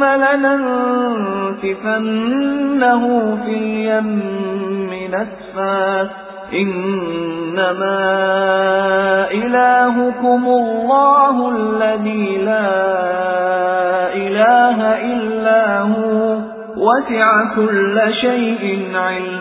لننففنه في اليم نسفا. إنما إلهكم الله الذي لا إله إلا هو. وسع كل شيء علم